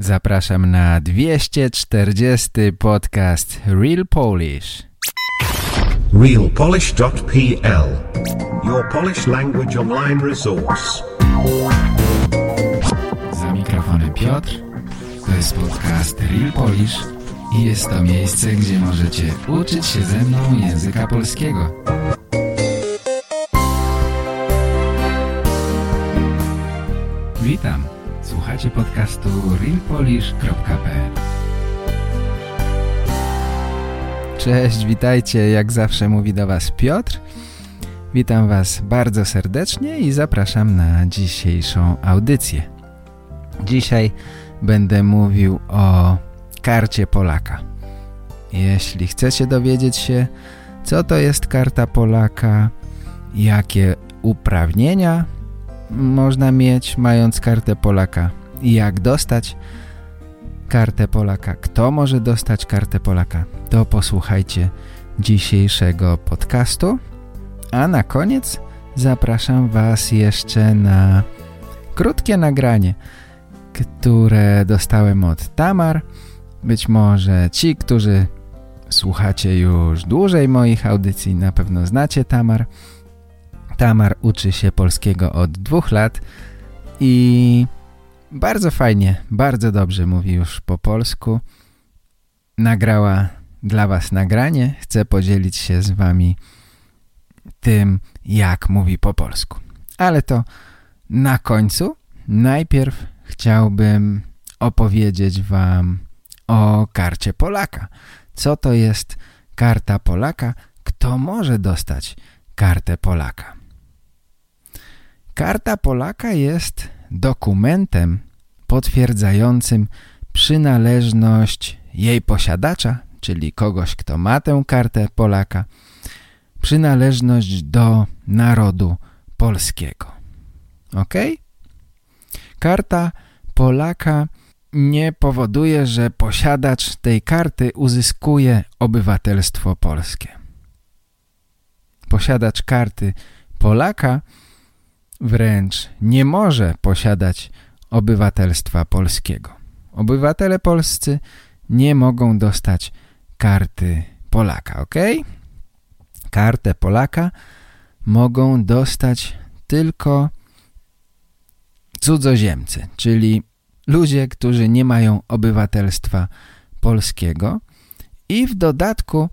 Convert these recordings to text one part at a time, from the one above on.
Zapraszam na 240 podcast Real Polish. realpolish.pl Your Polish language online resource. Za mikrofonem Piotr. To jest podcast Real Polish i jest to miejsce, gdzie możecie uczyć się ze mną języka polskiego. Witam. Słuchacie podcastu realpolish.pl Cześć, witajcie. Jak zawsze mówi do Was Piotr. Witam Was bardzo serdecznie i zapraszam na dzisiejszą audycję. Dzisiaj będę mówił o karcie Polaka. Jeśli chcecie dowiedzieć się, co to jest karta Polaka, jakie uprawnienia można mieć mając kartę Polaka jak dostać kartę Polaka, kto może dostać kartę Polaka, to posłuchajcie dzisiejszego podcastu. A na koniec zapraszam Was jeszcze na krótkie nagranie, które dostałem od Tamar. Być może ci, którzy słuchacie już dłużej moich audycji, na pewno znacie Tamar. Tamar uczy się polskiego od dwóch lat i bardzo fajnie, bardzo dobrze mówi już po polsku. Nagrała dla Was nagranie. Chcę podzielić się z Wami tym, jak mówi po polsku. Ale to na końcu. Najpierw chciałbym opowiedzieć Wam o karcie Polaka. Co to jest karta Polaka? Kto może dostać kartę Polaka? Karta Polaka jest dokumentem potwierdzającym przynależność jej posiadacza, czyli kogoś, kto ma tę kartę Polaka, przynależność do narodu polskiego. Ok? Karta Polaka nie powoduje, że posiadacz tej karty uzyskuje obywatelstwo polskie. Posiadacz karty Polaka wręcz nie może posiadać obywatelstwa polskiego. Obywatele polscy nie mogą dostać karty Polaka, ok? Kartę Polaka mogą dostać tylko cudzoziemcy, czyli ludzie, którzy nie mają obywatelstwa polskiego i w dodatku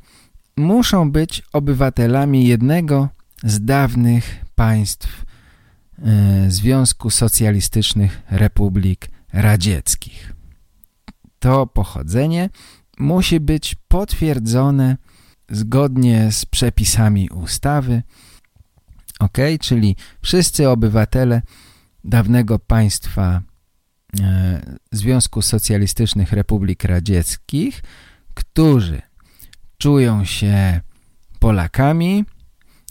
muszą być obywatelami jednego z dawnych państw Związku Socjalistycznych Republik Radzieckich. To pochodzenie musi być potwierdzone zgodnie z przepisami ustawy, ok, czyli wszyscy obywatele dawnego państwa e, Związku Socjalistycznych Republik Radzieckich, którzy czują się Polakami,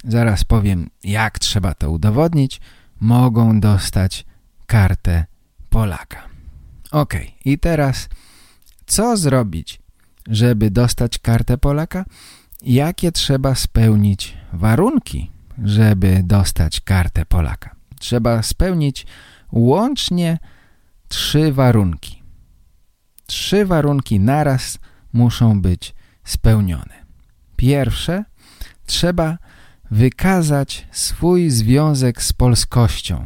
zaraz powiem jak trzeba to udowodnić, mogą dostać kartę Polaka. Ok, i teraz co zrobić, żeby dostać kartę Polaka? Jakie trzeba spełnić warunki, żeby dostać kartę Polaka? Trzeba spełnić łącznie trzy warunki. Trzy warunki naraz muszą być spełnione. Pierwsze, trzeba wykazać swój związek z polskością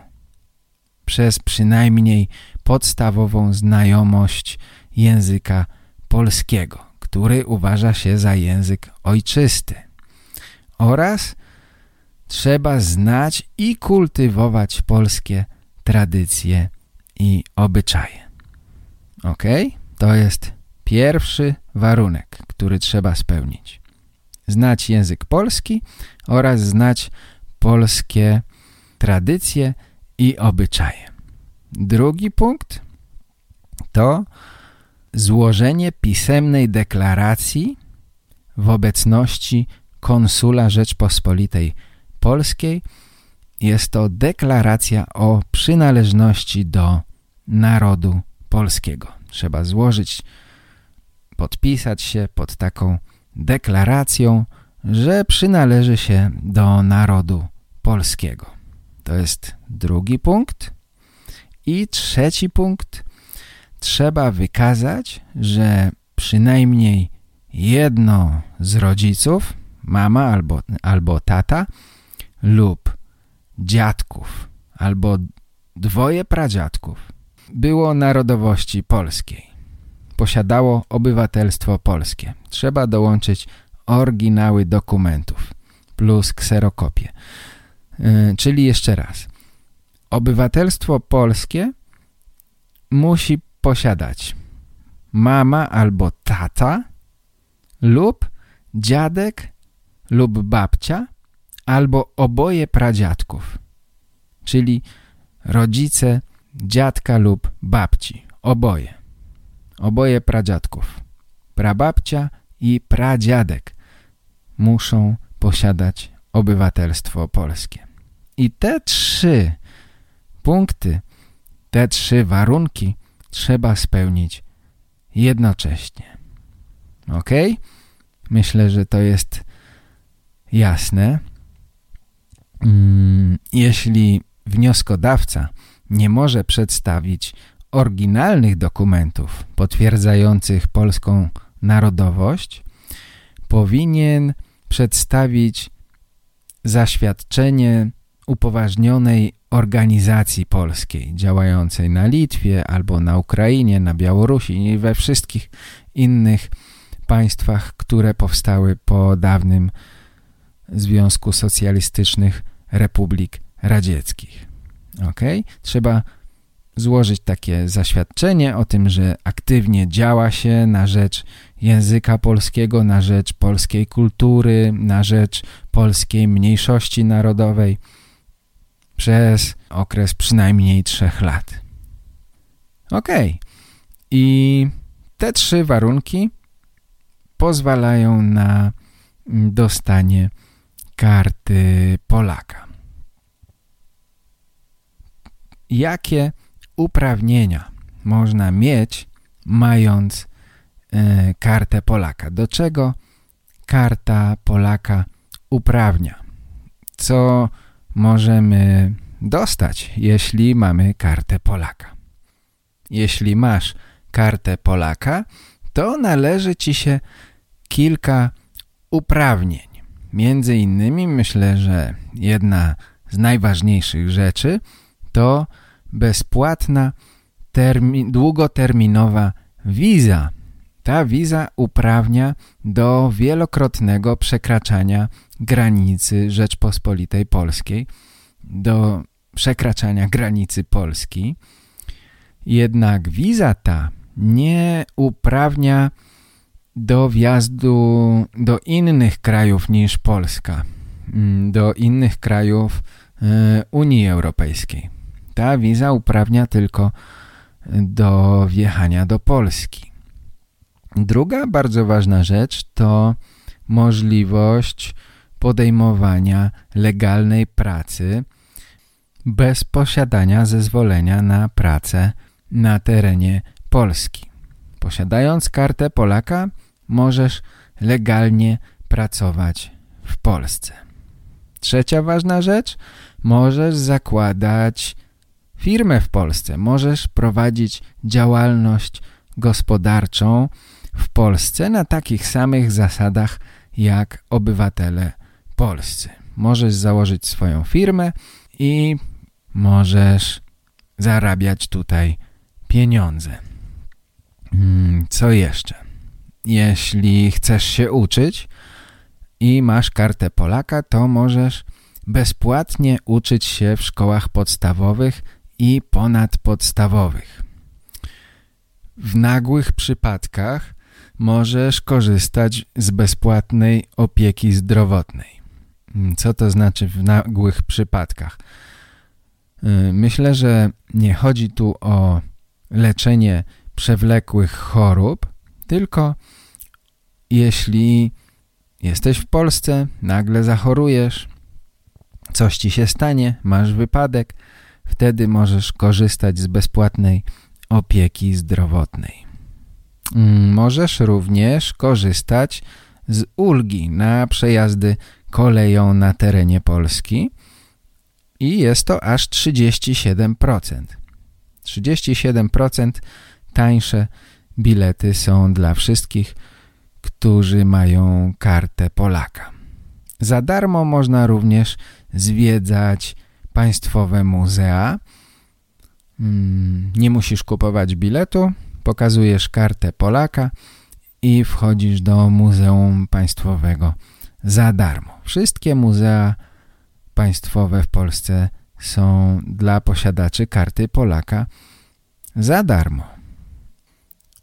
przez przynajmniej podstawową znajomość języka polskiego, który uważa się za język ojczysty. Oraz trzeba znać i kultywować polskie tradycje i obyczaje. Ok? To jest pierwszy warunek, który trzeba spełnić znać język polski oraz znać polskie tradycje i obyczaje. Drugi punkt to złożenie pisemnej deklaracji w obecności konsula Rzeczpospolitej Polskiej. Jest to deklaracja o przynależności do narodu polskiego. Trzeba złożyć, podpisać się pod taką deklaracją, że przynależy się do narodu polskiego. To jest drugi punkt. I trzeci punkt trzeba wykazać, że przynajmniej jedno z rodziców, mama albo, albo tata lub dziadków albo dwoje pradziadków było narodowości polskiej. Posiadało obywatelstwo polskie. Trzeba dołączyć oryginały dokumentów plus kserokopie. Yy, czyli jeszcze raz. Obywatelstwo polskie musi posiadać mama albo tata lub dziadek lub babcia albo oboje pradziadków, czyli rodzice dziadka lub babci, oboje, oboje pradziadków, prababcia i pradziadek muszą posiadać obywatelstwo polskie. I te trzy punkty, te trzy warunki trzeba spełnić jednocześnie. Ok? Myślę, że to jest jasne. Mm, jeśli wnioskodawca nie może przedstawić oryginalnych dokumentów potwierdzających polską narodowość, powinien przedstawić zaświadczenie upoważnionej organizacji polskiej działającej na Litwie albo na Ukrainie, na Białorusi i we wszystkich innych państwach, które powstały po dawnym Związku Socjalistycznych Republik Radzieckich. Ok? Trzeba złożyć takie zaświadczenie o tym, że aktywnie działa się na rzecz języka polskiego, na rzecz polskiej kultury, na rzecz polskiej mniejszości narodowej przez okres przynajmniej trzech lat. Ok. I te trzy warunki pozwalają na dostanie karty Polaka. Jakie uprawnienia można mieć mając e, kartę Polaka? Do czego karta Polaka uprawnia? Co możemy dostać, jeśli mamy kartę Polaka? Jeśli masz kartę Polaka, to należy Ci się kilka uprawnień. Między innymi myślę, że jedna z najważniejszych rzeczy to bezpłatna długoterminowa wiza. Ta wiza uprawnia do wielokrotnego przekraczania granicy Rzeczpospolitej Polskiej, do przekraczania granicy Polski. Jednak wiza ta nie uprawnia do wjazdu do innych krajów niż Polska, mm, do innych krajów e, Unii Europejskiej. Ta wiza uprawnia tylko do wjechania do Polski. Druga bardzo ważna rzecz to możliwość podejmowania legalnej pracy bez posiadania zezwolenia na pracę na terenie Polski. Posiadając kartę Polaka możesz legalnie pracować w Polsce. Trzecia ważna rzecz, możesz zakładać firmę w Polsce, możesz prowadzić działalność gospodarczą w Polsce na takich samych zasadach jak obywatele polscy. Możesz założyć swoją firmę i możesz zarabiać tutaj pieniądze. Hmm, co jeszcze? Jeśli chcesz się uczyć i masz kartę Polaka, to możesz bezpłatnie uczyć się w szkołach podstawowych i ponadpodstawowych. W nagłych przypadkach możesz korzystać z bezpłatnej opieki zdrowotnej. Hmm, co to znaczy w nagłych przypadkach? Y, myślę, że nie chodzi tu o leczenie przewlekłych chorób, tylko jeśli jesteś w Polsce, nagle zachorujesz, coś ci się stanie, masz wypadek, wtedy możesz korzystać z bezpłatnej opieki zdrowotnej. Mm, możesz również korzystać z ulgi na przejazdy koleją na terenie Polski i jest to aż 37%. 37% tańsze bilety są dla wszystkich, którzy mają kartę Polaka. Za darmo można również zwiedzać państwowe muzea. Mm, nie musisz kupować biletu, pokazujesz kartę Polaka i wchodzisz do Muzeum Państwowego za darmo. Wszystkie muzea państwowe w Polsce są dla posiadaczy karty Polaka za darmo.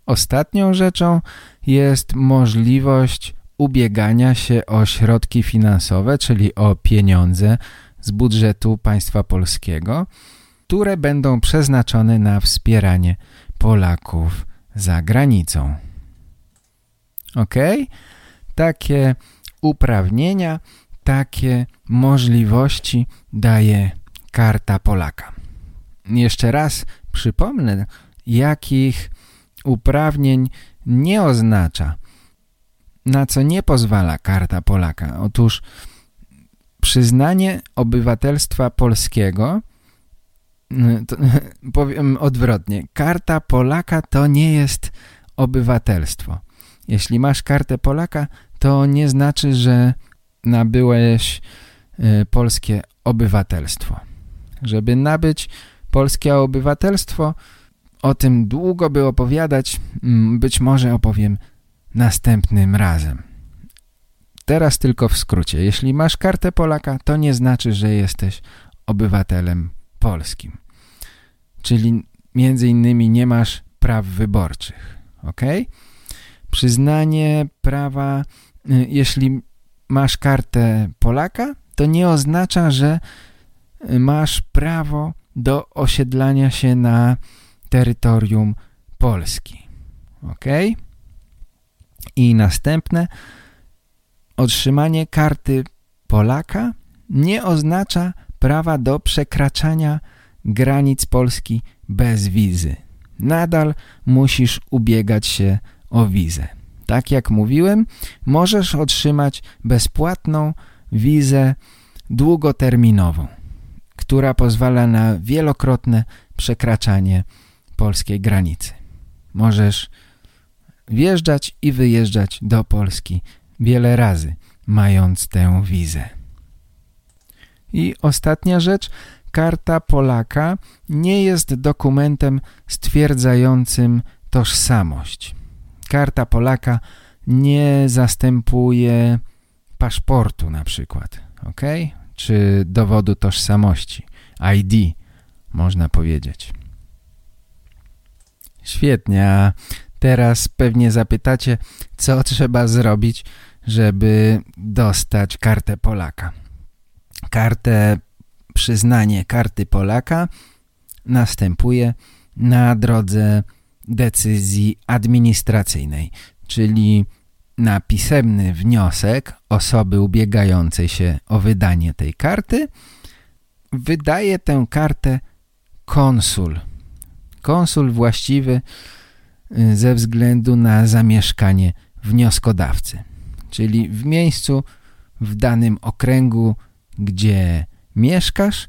Ostatnią rzeczą jest możliwość ubiegania się o środki finansowe, czyli o pieniądze z budżetu państwa polskiego, które będą przeznaczone na wspieranie Polaków za granicą. Ok? Takie uprawnienia, takie możliwości daje Karta Polaka. Jeszcze raz przypomnę, jakich uprawnień nie oznacza, na co nie pozwala Karta Polaka. Otóż przyznanie obywatelstwa polskiego to, powiem odwrotnie. Karta Polaka to nie jest obywatelstwo. Jeśli masz kartę Polaka, to nie znaczy, że nabyłeś y, polskie obywatelstwo. Żeby nabyć polskie obywatelstwo, o tym długo by opowiadać, mm, być może opowiem następnym razem. Teraz tylko w skrócie. Jeśli masz kartę Polaka, to nie znaczy, że jesteś obywatelem polskim. Czyli między innymi nie masz praw wyborczych. Ok? Przyznanie prawa, y, jeśli masz kartę Polaka, to nie oznacza, że masz prawo do osiedlania się na terytorium Polski. Ok? I następne, otrzymanie karty Polaka nie oznacza prawa do przekraczania granic Polski bez wizy. Nadal musisz ubiegać się o wizę. Tak jak mówiłem, możesz otrzymać bezpłatną wizę długoterminową, która pozwala na wielokrotne przekraczanie polskiej granicy. Możesz wjeżdżać i wyjeżdżać do Polski wiele razy, mając tę wizę. I ostatnia rzecz, karta Polaka nie jest dokumentem stwierdzającym tożsamość. Karta Polaka nie zastępuje paszportu na przykład, ok? Czy dowodu tożsamości, ID, można powiedzieć. Świetnie, teraz pewnie zapytacie, co trzeba zrobić, żeby dostać kartę Polaka. Kartę, przyznanie karty Polaka następuje na drodze decyzji administracyjnej, czyli na pisemny wniosek osoby ubiegającej się o wydanie tej karty wydaje tę kartę konsul. Konsul właściwy ze względu na zamieszkanie wnioskodawcy. Czyli w miejscu, w danym okręgu, gdzie mieszkasz,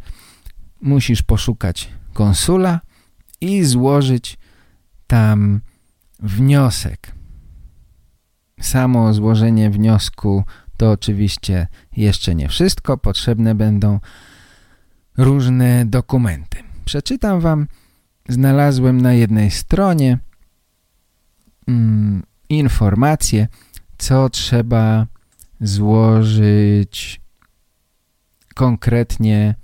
musisz poszukać konsula i złożyć tam wniosek. Samo złożenie wniosku to oczywiście jeszcze nie wszystko. Potrzebne będą różne dokumenty. Przeczytam Wam, znalazłem na jednej stronie mm, informacje, co trzeba złożyć konkretnie,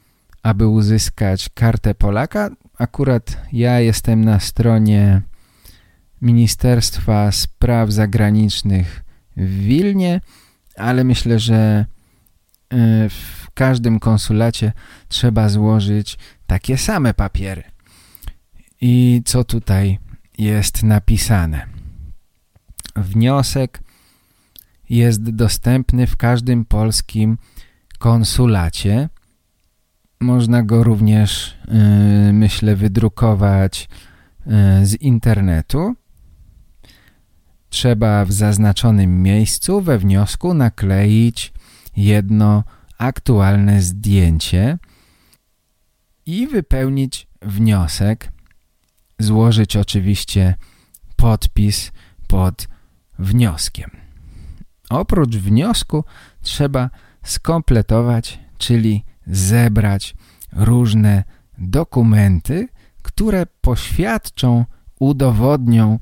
aby uzyskać kartę Polaka. Akurat ja jestem na stronie Ministerstwa Spraw Zagranicznych w Wilnie, ale myślę, że e, w każdym konsulacie trzeba złożyć takie same papiery. I co tutaj jest napisane? Wniosek jest dostępny w każdym polskim konsulacie. Można go również, yy, myślę, wydrukować yy, z internetu. Trzeba w zaznaczonym miejscu we wniosku nakleić jedno aktualne zdjęcie i wypełnić wniosek, złożyć oczywiście podpis pod wnioskiem. Oprócz wniosku trzeba skompletować, czyli zebrać różne dokumenty, które poświadczą, udowodnią,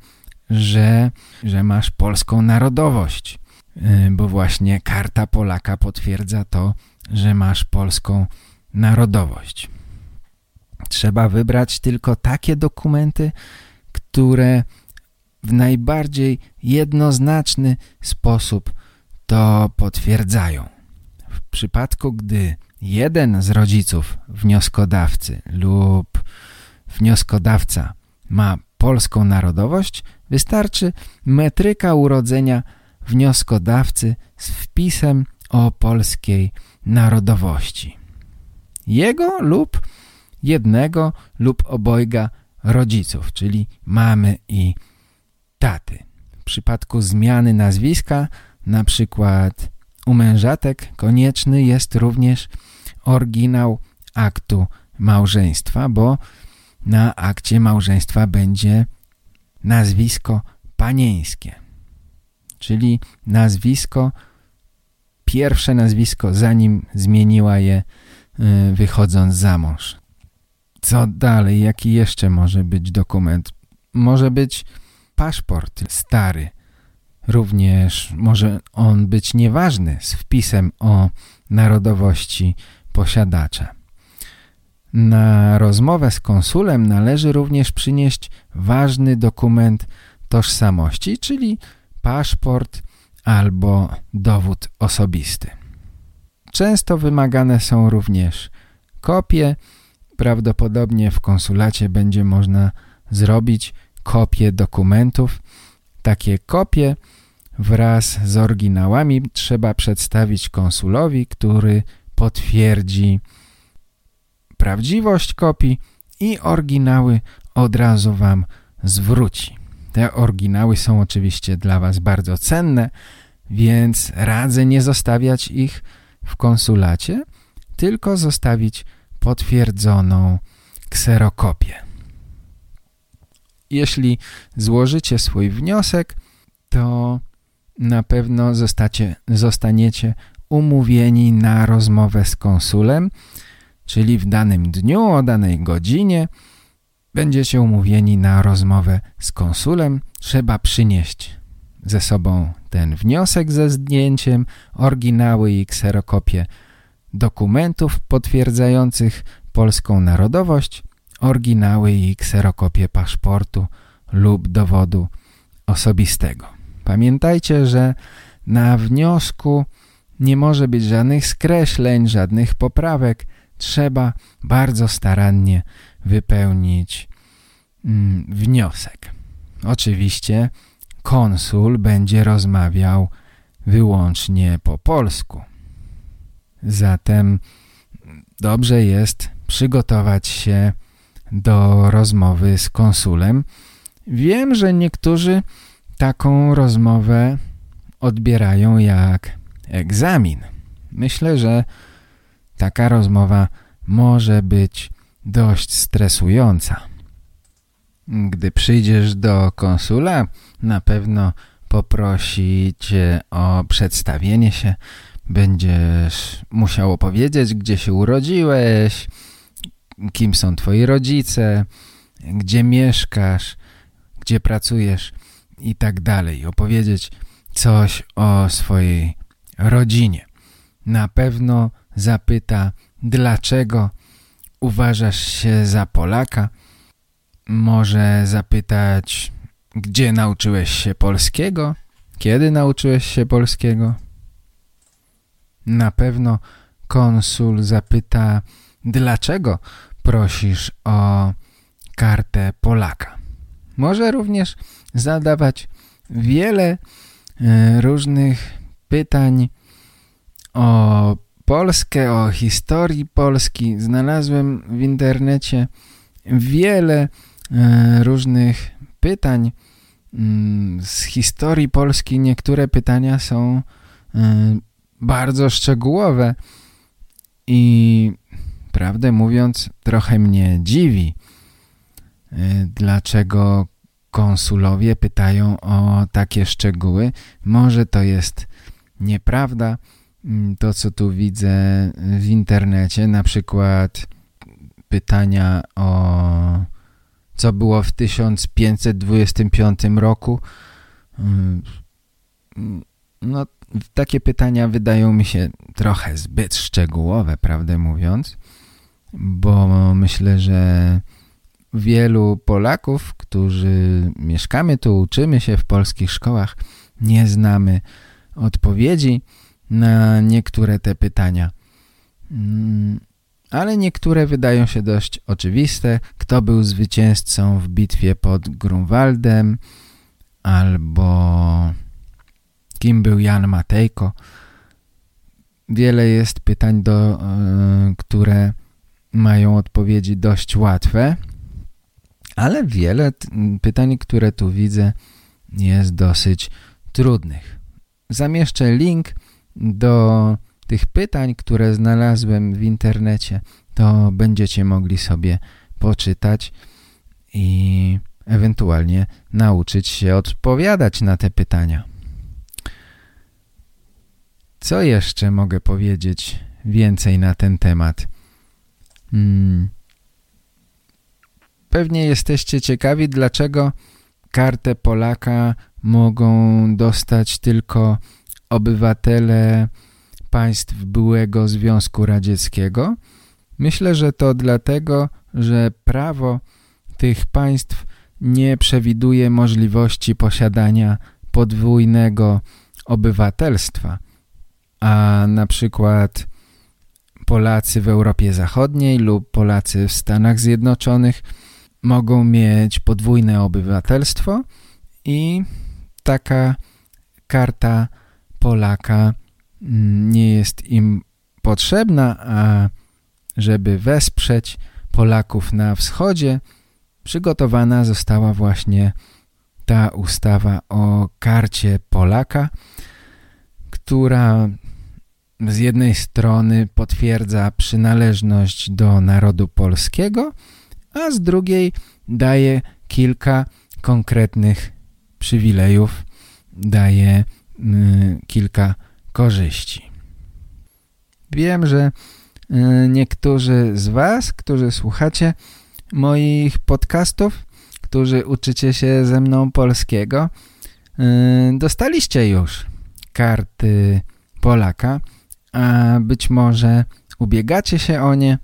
że, że masz polską narodowość, y, bo właśnie karta Polaka potwierdza to, że masz polską narodowość. Trzeba wybrać tylko takie dokumenty, które w najbardziej jednoznaczny sposób to potwierdzają. W przypadku, gdy jeden z rodziców wnioskodawcy lub wnioskodawca ma polską narodowość, wystarczy metryka urodzenia wnioskodawcy z wpisem o polskiej narodowości. Jego lub jednego lub obojga rodziców, czyli mamy i taty. W przypadku zmiany nazwiska, na przykład u mężatek, konieczny jest również oryginał aktu małżeństwa, bo na akcie małżeństwa będzie nazwisko panieńskie, czyli nazwisko, pierwsze nazwisko, zanim zmieniła je y, wychodząc za mąż. Co dalej? Jaki jeszcze może być dokument? Może być paszport stary. Również może on być nieważny z wpisem o narodowości posiadacza. Na rozmowę z konsulem należy również przynieść ważny dokument tożsamości, czyli paszport albo dowód osobisty. Często wymagane są również kopie. Prawdopodobnie w konsulacie będzie można zrobić kopie dokumentów. Takie kopie wraz z oryginałami trzeba przedstawić konsulowi, który potwierdzi prawdziwość kopii i oryginały od razu Wam zwróci. Te oryginały są oczywiście dla Was bardzo cenne, więc radzę nie zostawiać ich w konsulacie, tylko zostawić potwierdzoną kserokopię. Jeśli złożycie swój wniosek, to na pewno zostacie, zostaniecie umówieni na rozmowę z konsulem, czyli w danym dniu, o danej godzinie będziecie umówieni na rozmowę z konsulem. Trzeba przynieść ze sobą ten wniosek ze zdjęciem, oryginały i kserokopie dokumentów potwierdzających polską narodowość, oryginały i kserokopie paszportu lub dowodu osobistego. Pamiętajcie, że na wniosku nie może być żadnych skreśleń, żadnych poprawek, trzeba bardzo starannie wypełnić mm, wniosek. Oczywiście konsul będzie rozmawiał wyłącznie po polsku. Zatem dobrze jest przygotować się do rozmowy z konsulem. Wiem, że niektórzy taką rozmowę odbierają jak egzamin. Myślę, że Taka rozmowa może być dość stresująca. Gdy przyjdziesz do konsula, na pewno poprosi cię o przedstawienie się. Będziesz musiał opowiedzieć, gdzie się urodziłeś, kim są twoi rodzice, gdzie mieszkasz, gdzie pracujesz i tak dalej. Opowiedzieć coś o swojej rodzinie. Na pewno zapyta, dlaczego uważasz się za Polaka. Może zapytać, gdzie nauczyłeś się polskiego? Kiedy nauczyłeś się polskiego? Na pewno konsul zapyta, dlaczego prosisz o kartę Polaka. Może również zadawać wiele e, różnych pytań o Polskę, o historii Polski. Znalazłem w internecie wiele e, różnych pytań mm, z historii Polski. Niektóre pytania są e, bardzo szczegółowe i prawdę mówiąc trochę mnie dziwi, e, dlaczego konsulowie pytają o takie szczegóły. Może to jest nieprawda, mm, to co tu widzę w internecie, na przykład pytania o co było w 1525 roku. Mm, no, takie pytania wydają mi się trochę zbyt szczegółowe, prawdę mówiąc, bo myślę, że wielu Polaków, którzy mieszkamy tu, uczymy się w polskich szkołach, nie znamy odpowiedzi na niektóre te pytania. Mm, ale niektóre wydają się dość oczywiste. Kto był zwycięzcą w bitwie pod Grunwaldem albo kim był Jan Matejko. Wiele jest pytań, do, y, które mają odpowiedzi dość łatwe, ale wiele pytań, które tu widzę jest dosyć trudnych. Zamieszczę link do tych pytań, które znalazłem w internecie, to będziecie mogli sobie poczytać i ewentualnie nauczyć się odpowiadać na te pytania. Co jeszcze mogę powiedzieć więcej na ten temat? Hmm. Pewnie jesteście ciekawi, dlaczego kartę Polaka mogą dostać tylko obywatele państw byłego Związku Radzieckiego? Myślę, że to dlatego, że prawo tych państw nie przewiduje możliwości posiadania podwójnego obywatelstwa, a na przykład Polacy w Europie Zachodniej lub Polacy w Stanach Zjednoczonych mogą mieć podwójne obywatelstwo i taka karta Polaka nie jest im potrzebna, a żeby wesprzeć Polaków na wschodzie, przygotowana została właśnie ta ustawa o karcie Polaka, która z jednej strony potwierdza przynależność do narodu polskiego, a z drugiej daje kilka konkretnych przywilejów, daje y, kilka korzyści. Wiem, że y, niektórzy z Was, którzy słuchacie moich podcastów, którzy uczycie się ze mną polskiego, y, dostaliście już karty Polaka, a być może ubiegacie się o nie.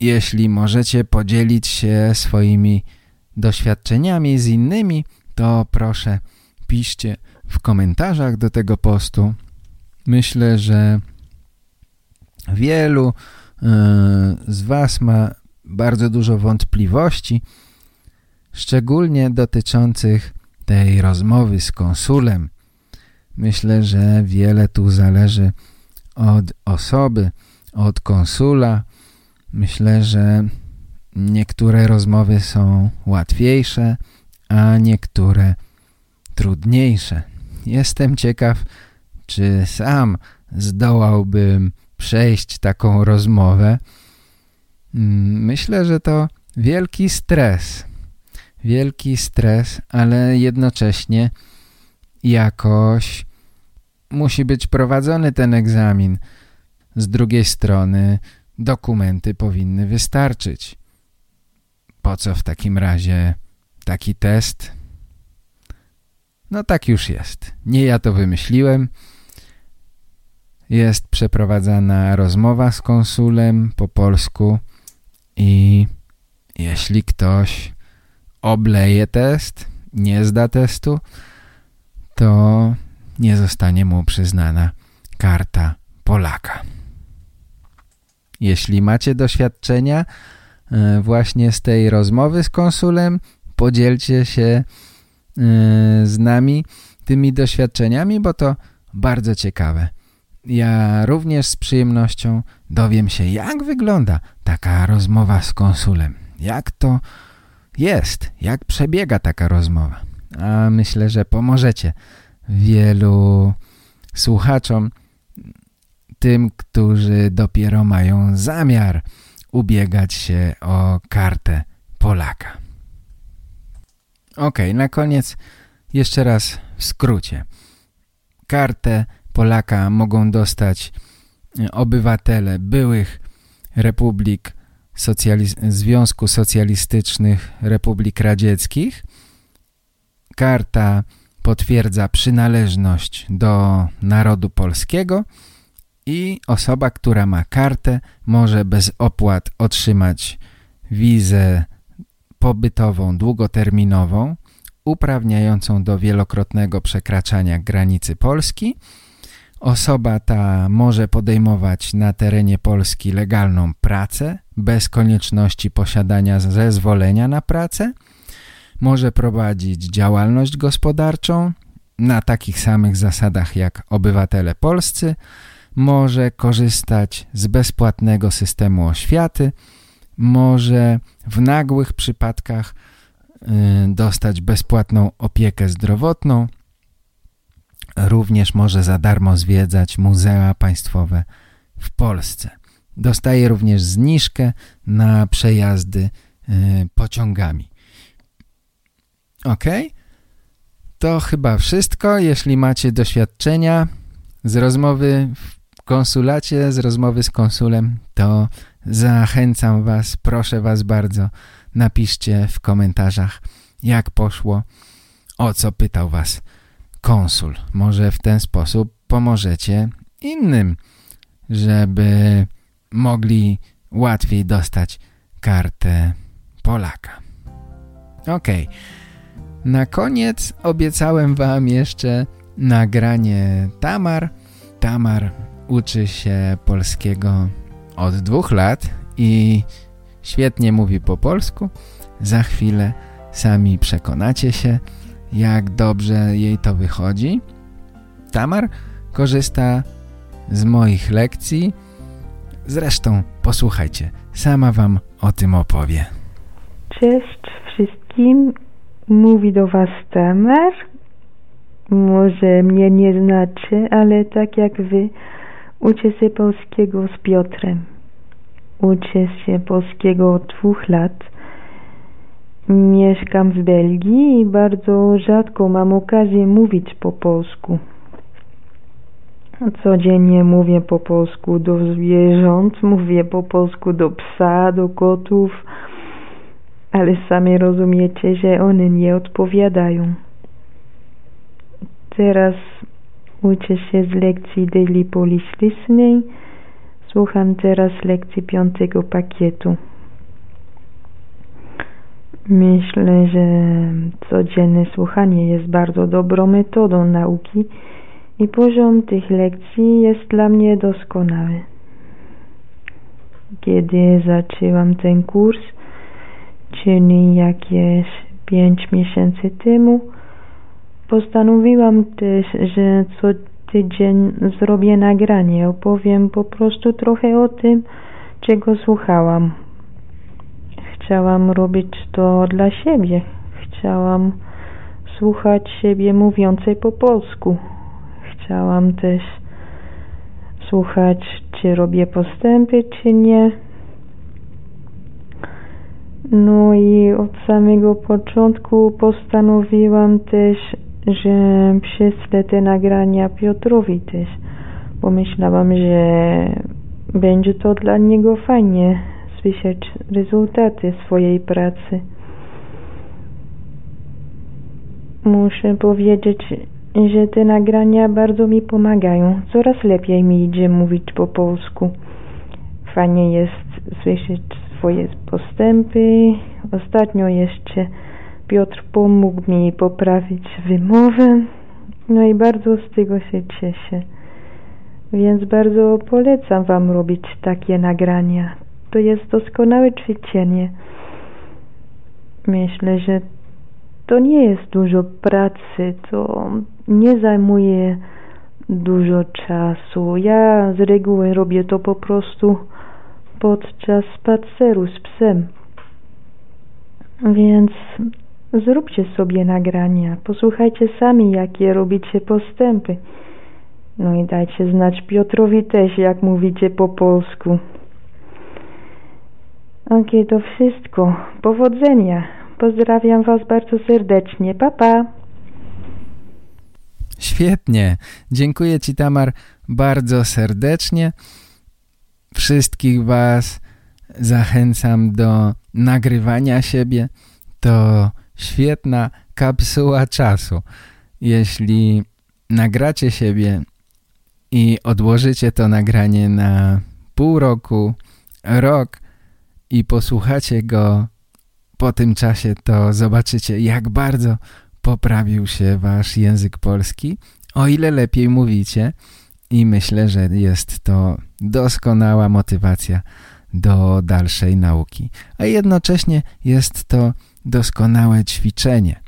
Jeśli możecie podzielić się swoimi doświadczeniami z innymi, to proszę piszcie w komentarzach do tego postu. Myślę, że wielu e, z Was ma bardzo dużo wątpliwości, szczególnie dotyczących tej rozmowy z konsulem. Myślę, że wiele tu zależy od osoby, od konsula. Myślę, że niektóre rozmowy są łatwiejsze, a niektóre trudniejsze. Jestem ciekaw, czy sam zdołałbym przejść taką rozmowę. Mm, myślę, że to wielki stres. Wielki stres, ale jednocześnie jakoś musi być prowadzony ten egzamin. Z drugiej strony dokumenty powinny wystarczyć. Po co w takim razie taki test? No tak już jest. Nie ja to wymyśliłem. Jest przeprowadzana rozmowa z konsulem po polsku i jeśli ktoś obleje test, nie zda testu, to nie zostanie mu przyznana karta Polaka. Jeśli macie doświadczenia e, właśnie z tej rozmowy z konsulem, podzielcie się Y, z nami tymi doświadczeniami, bo to bardzo ciekawe. Ja również z przyjemnością dowiem się, jak wygląda taka rozmowa z konsulem. Jak to jest, jak przebiega taka rozmowa. A myślę, że pomożecie wielu słuchaczom, tym, którzy dopiero mają zamiar ubiegać się o kartę Polaka. Ok, na koniec jeszcze raz w skrócie. Kartę Polaka mogą dostać obywatele byłych republik Związku Socjalistycznych Republik Radzieckich. Karta potwierdza przynależność do narodu polskiego i osoba, która ma kartę może bez opłat otrzymać wizę pobytową długoterminową uprawniającą do wielokrotnego przekraczania granicy Polski. Osoba ta może podejmować na terenie Polski legalną pracę bez konieczności posiadania zezwolenia na pracę. Może prowadzić działalność gospodarczą na takich samych zasadach jak obywatele polscy. Może korzystać z bezpłatnego systemu oświaty. Może w nagłych przypadkach Y, dostać bezpłatną opiekę zdrowotną. Również może za darmo zwiedzać muzea państwowe w Polsce. Dostaje również zniżkę na przejazdy y, pociągami. Ok? To chyba wszystko. Jeśli macie doświadczenia z rozmowy w konsulacie, z rozmowy z konsulem, to zachęcam Was, proszę Was bardzo, napiszcie w komentarzach, jak poszło, o co pytał was konsul. Może w ten sposób pomożecie innym, żeby mogli łatwiej dostać kartę Polaka. Ok. Na koniec obiecałem wam jeszcze nagranie Tamar. Tamar uczy się polskiego od dwóch lat i świetnie mówi po polsku. Za chwilę sami przekonacie się, jak dobrze jej to wychodzi. Tamar korzysta z moich lekcji. Zresztą posłuchajcie, sama wam o tym opowie. Cześć wszystkim, mówi do was Tamar. Może mnie nie znacie, ale tak jak wy, uczę się polskiego z Piotrem. Uczę się polskiego od dwóch lat. Mieszkam w Belgii i bardzo rzadko mam okazję mówić po polsku. Codziennie mówię po polsku do zwierząt, mówię po polsku do psa, do kotów, ale sami rozumiecie, że one nie odpowiadają. Teraz uczę się z lekcji Daily Polish Listening Słucham teraz lekcji piątego pakietu. Myślę, że codzienne słuchanie jest bardzo dobrą metodą nauki i poziom tych lekcji jest dla mnie doskonały. Kiedy zaczęłam ten kurs, czyli jakieś pięć miesięcy temu, postanowiłam też, że co tydzień zrobię nagranie. Opowiem po prostu trochę o tym, czego słuchałam. Chciałam robić to dla siebie. Chciałam słuchać siebie mówiącej po polsku. Chciałam też słuchać, czy robię postępy, czy nie. No i od samego początku postanowiłam też że prześlę te nagrania Piotrowi też. Pomyślałam, że będzie to dla niego fajnie słyszeć rezultaty swojej pracy. Muszę powiedzieć, że te nagrania bardzo mi pomagają. Coraz lepiej mi idzie mówić po polsku. Fajnie jest słyszeć swoje postępy. Ostatnio jeszcze Piotr pomógł mi poprawić wymowę, no i bardzo z tego się cieszę. Więc bardzo polecam Wam robić takie nagrania. To jest doskonałe ćwiczenie. Myślę, że to nie jest dużo pracy, to nie zajmuje dużo czasu. Ja z reguły robię to po prostu podczas spaceru z psem. Więc Zróbcie sobie nagrania, posłuchajcie sami, jakie robicie postępy. No i dajcie znać Piotrowi też, jak mówicie po polsku. Ok, to wszystko. Powodzenia. pozdrawiam Was bardzo serdecznie. Pa, pa. Świetnie. Dziękuję Ci, Tamar, bardzo serdecznie. Wszystkich Was zachęcam do nagrywania siebie. To świetna kapsuła czasu. Jeśli nagracie siebie i odłożycie to nagranie na pół roku, rok i posłuchacie go po tym czasie, to zobaczycie jak bardzo poprawił się wasz język polski, o ile lepiej mówicie i myślę, że jest to doskonała motywacja do dalszej nauki. A jednocześnie jest to doskonałe ćwiczenie,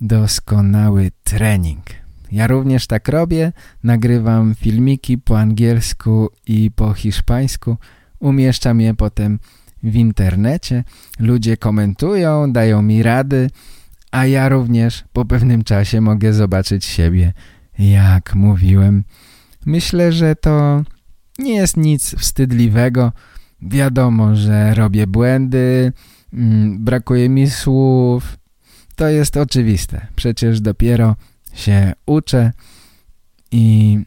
doskonały trening. Ja również tak robię, nagrywam filmiki po angielsku i po hiszpańsku, umieszczam je potem w internecie, ludzie komentują, dają mi rady, a ja również po pewnym czasie mogę zobaczyć siebie, jak mówiłem. Myślę, że to nie jest nic wstydliwego. Wiadomo, że robię błędy, mm, brakuje mi słów. To jest oczywiste. Przecież dopiero się uczę i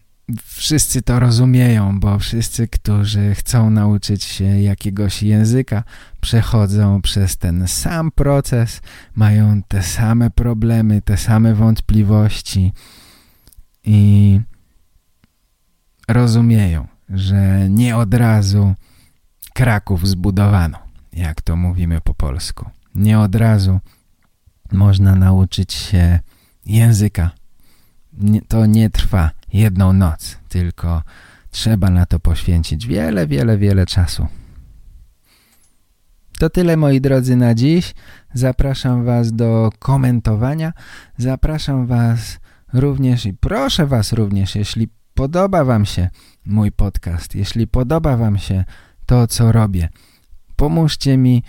wszyscy to rozumieją, bo wszyscy, którzy chcą nauczyć się jakiegoś języka, przechodzą przez ten sam proces, mają te same problemy, te same wątpliwości i rozumieją, że nie od razu Kraków zbudowano, jak to mówimy po polsku. Nie od razu można nauczyć się języka. To nie trwa jedną noc, tylko trzeba na to poświęcić wiele, wiele, wiele czasu. To tyle moi drodzy na dziś. Zapraszam Was do komentowania. Zapraszam Was również i proszę Was również, jeśli podoba Wam się mój podcast, jeśli podoba Wam się to, co robię, pomóżcie mi,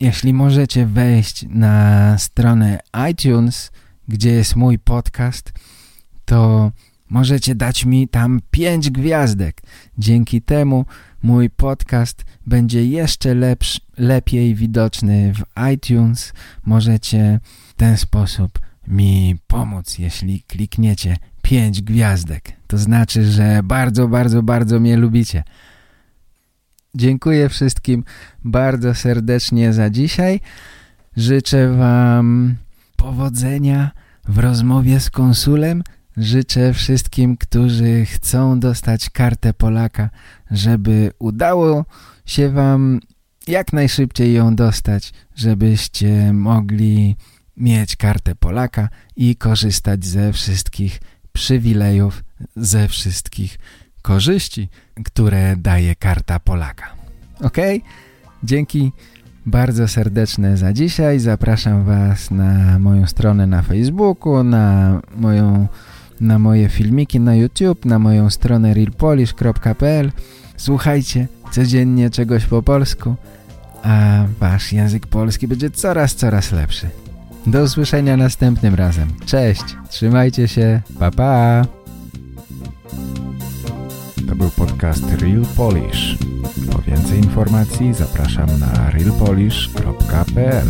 jeśli możecie wejść na stronę iTunes, gdzie jest mój podcast, to możecie dać mi tam pięć gwiazdek. Dzięki temu mój podcast będzie jeszcze lepszy, lepiej widoczny w iTunes. Możecie w ten sposób mi pomóc, jeśli klikniecie pięć gwiazdek. To znaczy, że bardzo, bardzo, bardzo mnie lubicie. Dziękuję wszystkim bardzo serdecznie za dzisiaj. Życzę Wam powodzenia w rozmowie z konsulem. Życzę wszystkim, którzy chcą dostać kartę Polaka, żeby udało się Wam jak najszybciej ją dostać, żebyście mogli mieć kartę Polaka i korzystać ze wszystkich przywilejów, ze wszystkich korzyści, które daje karta Polaka. Ok? Dzięki bardzo serdeczne za dzisiaj. Zapraszam Was na moją stronę na Facebooku, na, moją, na moje filmiki na YouTube, na moją stronę realpolish.pl. Słuchajcie codziennie czegoś po polsku, a Wasz język polski będzie coraz, coraz lepszy. Do usłyszenia następnym razem. Cześć, trzymajcie się, pa pa! To był podcast Real Polish. Po więcej informacji zapraszam na realpolish.pl